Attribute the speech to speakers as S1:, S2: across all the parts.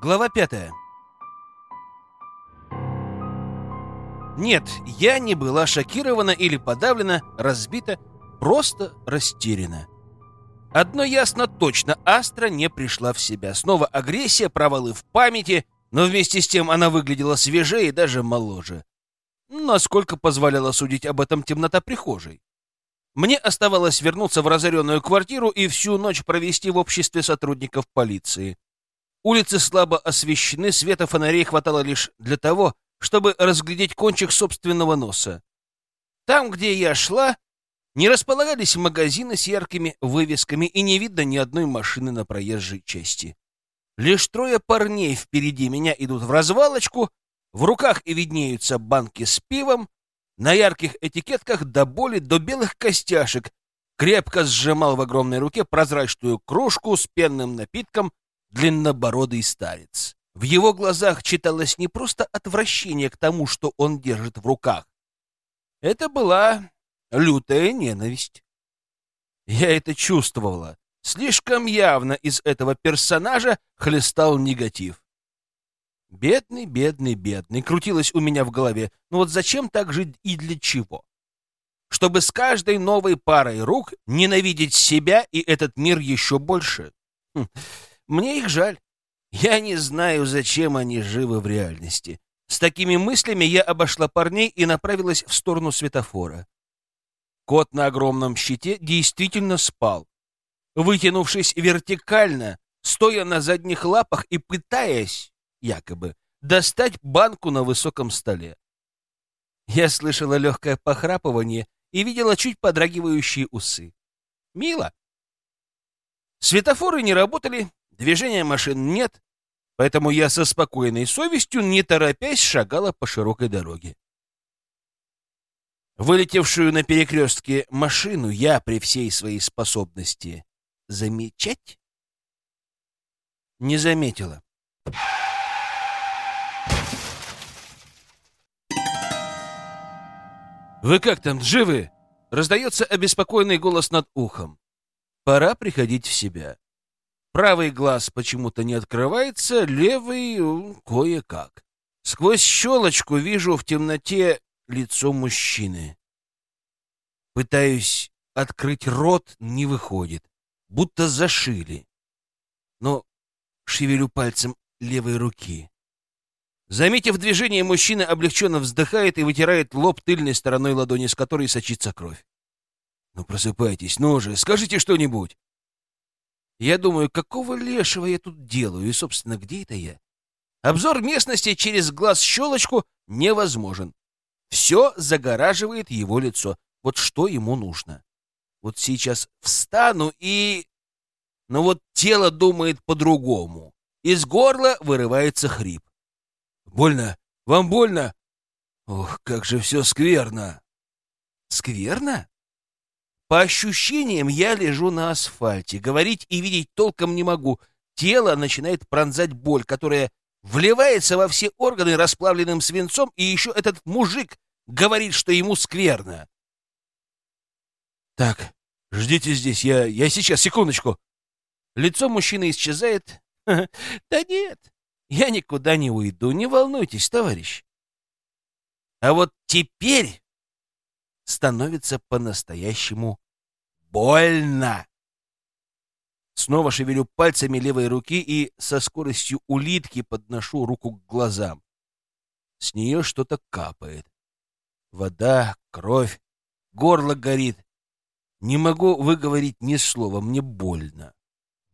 S1: Глава пятая. Нет, я не была шокирована или подавлена, разбита, просто растеряна. Одно ясно точно, Астра не пришла в себя. Снова агрессия, провалы в памяти, но вместе с тем она выглядела свежее и даже моложе. Насколько позволяла судить об этом темнота прихожей. Мне оставалось вернуться в разоренную квартиру и всю ночь провести в обществе сотрудников полиции. Улицы слабо освещены, света фонарей хватало лишь для того, чтобы разглядеть кончик собственного носа. Там, где я шла, не располагались магазины с яркими вывесками и не видно ни одной машины на проезжей части. Лишь трое парней впереди меня идут в развалочку, в руках и виднеются банки с пивом, на ярких этикетках до боли, до белых костяшек, крепко сжимал в огромной руке прозрачную кружку с пенным напитком длиннобородый старец. В его глазах читалось не просто отвращение к тому, что он держит в руках. Это была лютая ненависть. Я это чувствовала. Слишком явно из этого персонажа хлестал негатив. Бедный, бедный, бедный, крутилось у меня в голове. Ну вот зачем так жить и для чего? Чтобы с каждой новой парой рук ненавидеть себя и этот мир еще больше. Хм. Мне их жаль. Я не знаю, зачем они живы в реальности. С такими мыслями я обошла парней и направилась в сторону светофора. Кот на огромном щите действительно спал, вытянувшись вертикально, стоя на задних лапах и пытаясь, якобы, достать банку на высоком столе. Я слышала легкое похрапывание и видела чуть подрагивающие усы. Мило. Светофоры не работали, Движения машин нет, поэтому я со спокойной совестью, не торопясь, шагала по широкой дороге. Вылетевшую на перекрестке машину я при всей своей способности замечать не заметила. «Вы как там, живы?» — раздается обеспокоенный голос над ухом. «Пора приходить в себя». Правый глаз почему-то не открывается, левый кое-как. Сквозь щелочку вижу в темноте лицо мужчины. Пытаюсь открыть рот, не выходит, будто зашили. Но шевелю пальцем левой руки. Заметив движение, мужчина облегченно вздыхает и вытирает лоб тыльной стороной ладони, с которой сочится кровь. «Ну, просыпайтесь, ну же, скажите что-нибудь!» Я думаю, какого лешего я тут делаю, и, собственно, где это я? Обзор местности через глаз-щелочку невозможен. Все загораживает его лицо. Вот что ему нужно. Вот сейчас встану и... Но вот тело думает по-другому. Из горла вырывается хрип. «Больно? Вам больно?» «Ох, как же все скверно!» «Скверно?» По ощущениям, я лежу на асфальте. Говорить и видеть толком не могу. Тело начинает пронзать боль, которая вливается во все органы расплавленным свинцом, и еще этот мужик говорит, что ему скверно. Так, ждите здесь, я, я сейчас, секундочку. Лицо мужчины исчезает. Да нет, я никуда не уйду, не волнуйтесь, товарищ. А вот теперь становится по-настоящему больно. Снова шевелю пальцами левой руки и со скоростью улитки подношу руку к глазам. С нее что-то капает. Вода, кровь, горло горит. Не могу выговорить ни слова, мне больно.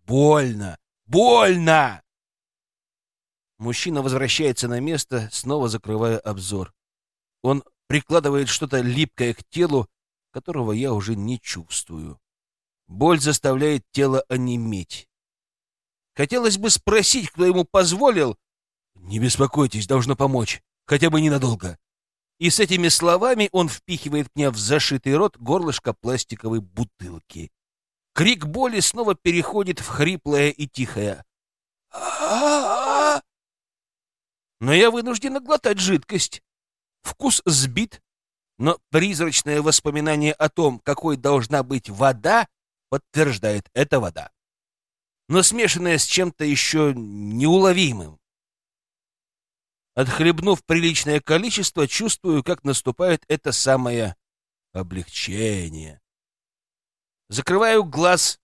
S1: Больно! Больно! Мужчина возвращается на место, снова закрывая обзор. Он прикладывает что-то липкое к телу, которого я уже не чувствую. Боль заставляет тело онеметь. Хотелось бы спросить, кто ему позволил. «Не беспокойтесь, должно помочь. Хотя бы ненадолго». И с этими словами он впихивает меня в зашитый рот горлышко пластиковой бутылки. Крик боли снова переходит в хриплое и тихое. Но я вынужден глотать жидкость. Вкус сбит, но призрачное воспоминание о том, какой должна быть вода, подтверждает это вода. но смешанное с чем-то еще неуловимым. Отхлебнув приличное количество, чувствую, как наступает это самое облегчение. Закрываю глаз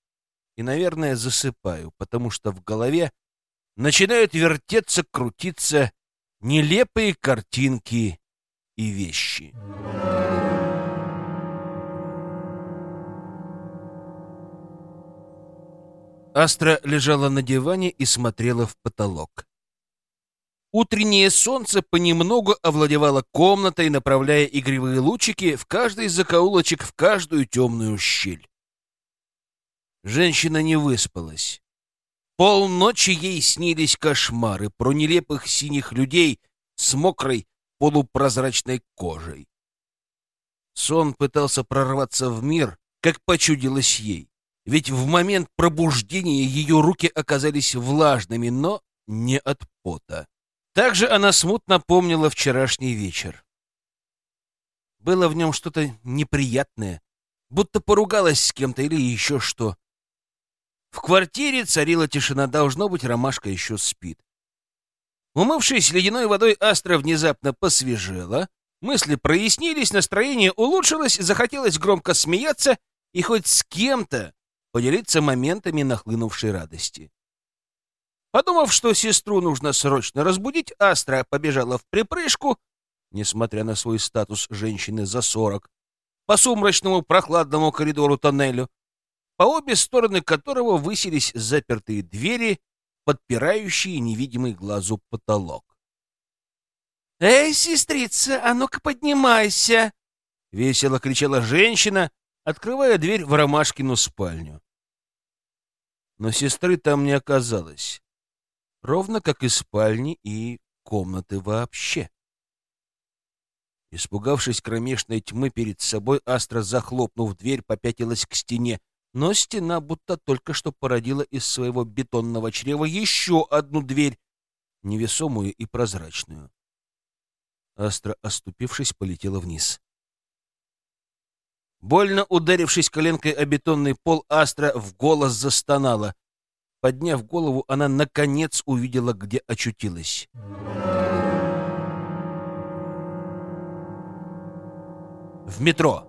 S1: и, наверное, засыпаю, потому что в голове начинают вертеться, крутиться нелепые картинки и вещи. Астра лежала на диване и смотрела в потолок. Утреннее солнце понемногу овладевало комнатой, направляя игривые лучики в каждый закоулочек, в каждую темную щель. Женщина не выспалась. Полночи ей снились кошмары про нелепых синих людей с мокрой полупрозрачной кожей. Сон пытался прорваться в мир, как почудилось ей. Ведь в момент пробуждения ее руки оказались влажными, но не от пота. Также она смутно помнила вчерашний вечер. Было в нем что-то неприятное, будто поругалась с кем-то или еще что. В квартире царила тишина, должно быть, ромашка еще спит. Умывшись ледяной водой, Астра внезапно посвежела, мысли прояснились, настроение улучшилось, захотелось громко смеяться и хоть с кем-то поделиться моментами нахлынувшей радости. Подумав, что сестру нужно срочно разбудить, Астра побежала в припрыжку, несмотря на свой статус женщины за сорок, по сумрачному прохладному коридору-тоннелю, по обе стороны которого высились запертые двери, подпирающие невидимый глазу потолок. «Эй, сестрица, а ну-ка поднимайся!» — весело кричала женщина, открывая дверь в Ромашкину спальню. Но сестры там не оказалось ровно как и спальни и комнаты вообще. Испугавшись кромешной тьмы перед собой, Астра, захлопнув дверь, попятилась к стене, но стена будто только что породила из своего бетонного чрева еще одну дверь, невесомую и прозрачную. Астра, оступившись, полетела вниз. Больно ударившись коленкой о бетонный пол, Астра в голос застонала. Подняв голову, она наконец увидела, где очутилась. В метро.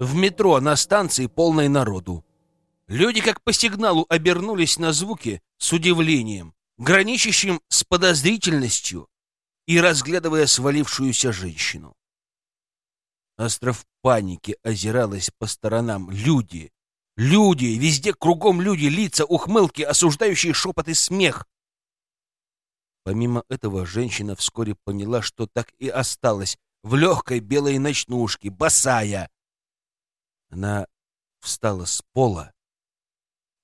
S1: В метро на станции полной народу. Люди как по сигналу обернулись на звуки с удивлением, граничащим с подозрительностью и разглядывая свалившуюся женщину. Остров паники озиралась по сторонам. Люди, Люди, везде кругом люди, лица, ухмылки, осуждающие шепот и смех. Помимо этого, женщина вскоре поняла, что так и осталась в легкой белой ночнушке, босая. Она встала с пола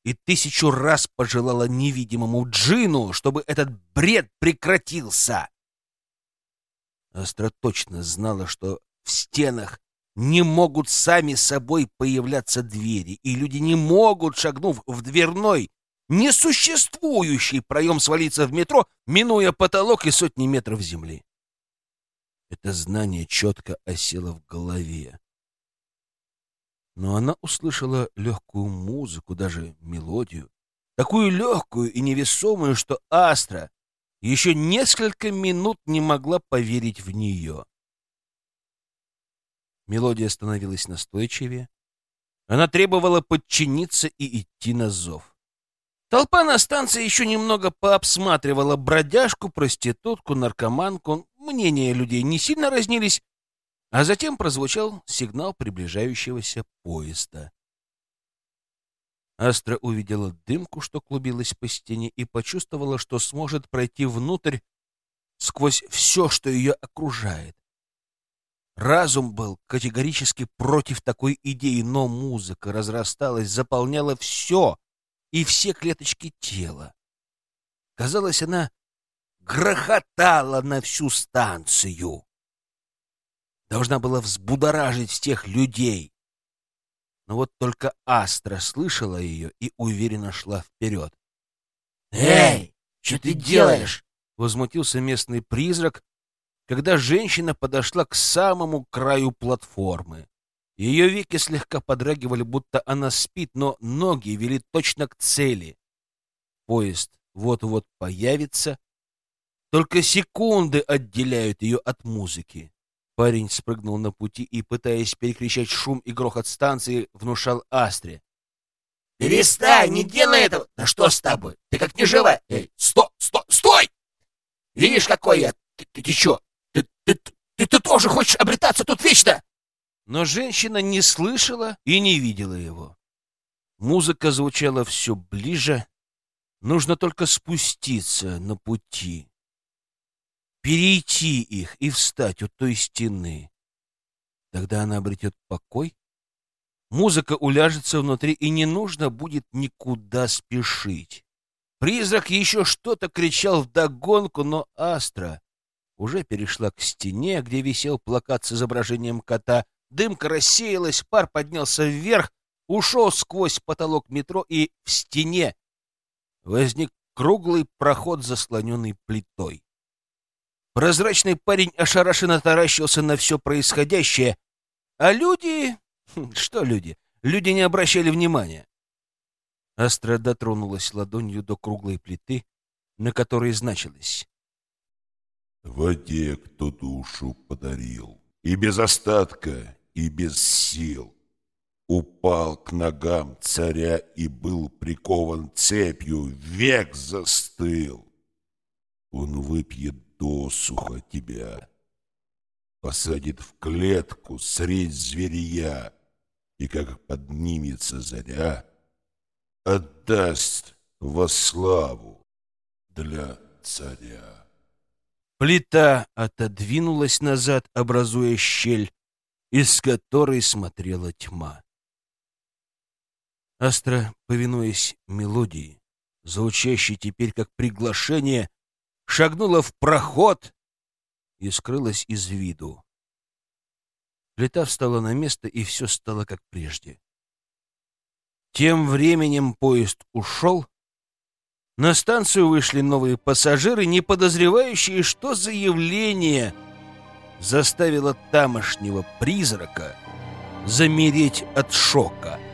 S1: и тысячу раз пожелала невидимому джину, чтобы этот бред прекратился. Астра точно знала, что в стенах не могут сами собой появляться двери, и люди не могут, шагнув в дверной, несуществующий проем свалиться в метро, минуя потолок и сотни метров земли. Это знание четко осело в голове. Но она услышала легкую музыку, даже мелодию, такую легкую и невесомую, что Астра еще несколько минут не могла поверить в нее. Мелодия становилась настойчивее. Она требовала подчиниться и идти на зов. Толпа на станции еще немного пообсматривала бродяжку, проститутку, наркоманку. Мнения людей не сильно разнились, а затем прозвучал сигнал приближающегося поезда. Астра увидела дымку, что клубилась по стене, и почувствовала, что сможет пройти внутрь сквозь все, что ее окружает. Разум был категорически против такой идеи, но музыка разрасталась, заполняла все и все клеточки тела. Казалось, она грохотала на всю станцию. Должна была взбудоражить всех людей. Но вот только Астра слышала ее и уверенно шла вперед.
S2: «Эй, что ты делаешь?»
S1: — возмутился местный призрак, когда женщина подошла к самому краю платформы. Ее веки слегка подрагивали, будто она спит, но ноги вели точно к цели. поезд вот-вот появится. Только секунды отделяют ее от музыки. Парень спрыгнул на пути и, пытаясь перекричать шум и грохот станции, внушал Астре.
S2: «Перестань, не делай этого! Да что с тобой? Ты как не жива? Эй, стой, стой, стой! Видишь, какой я? Ты, ты, ты чё? Ты, ты, ты, ты тоже хочешь обретаться тут вечно?»
S1: Но женщина не слышала и не видела его. Музыка звучала все ближе. Нужно только спуститься на пути. Перейти их и встать у той стены. Тогда она обретет покой. Музыка уляжется внутри, и не нужно будет никуда спешить. Призрак еще что-то кричал вдогонку, но Астра уже перешла к стене, где висел плакат с изображением кота. Дымка рассеялась, пар поднялся вверх, ушел сквозь потолок метро, и в стене возник круглый проход, заслоненный плитой. Прозрачный парень ошарашенно таращился на все происходящее, а люди... Хм, что люди? Люди не обращали внимания. Астра дотронулась ладонью до круглой плиты, на которой значилось.
S3: «Воде кто душу подарил, и без остатка, и без сил упал к ногам царя и был прикован цепью, век застыл. Он выпьет досуха тебя, посадит в клетку средь зверя, и как поднимется заря, отдаст во славу для царя.
S1: Плита отодвинулась назад, образуя щель, из которой смотрела тьма. Астра, повинуясь мелодии, звучащей теперь как приглашение, шагнула в проход и скрылась из виду. Плита встала на место, и все стало как прежде. Тем временем поезд ушел. На станцию вышли новые пассажиры, не подозревающие, что заявление заставило тамошнего призрака замереть от шока —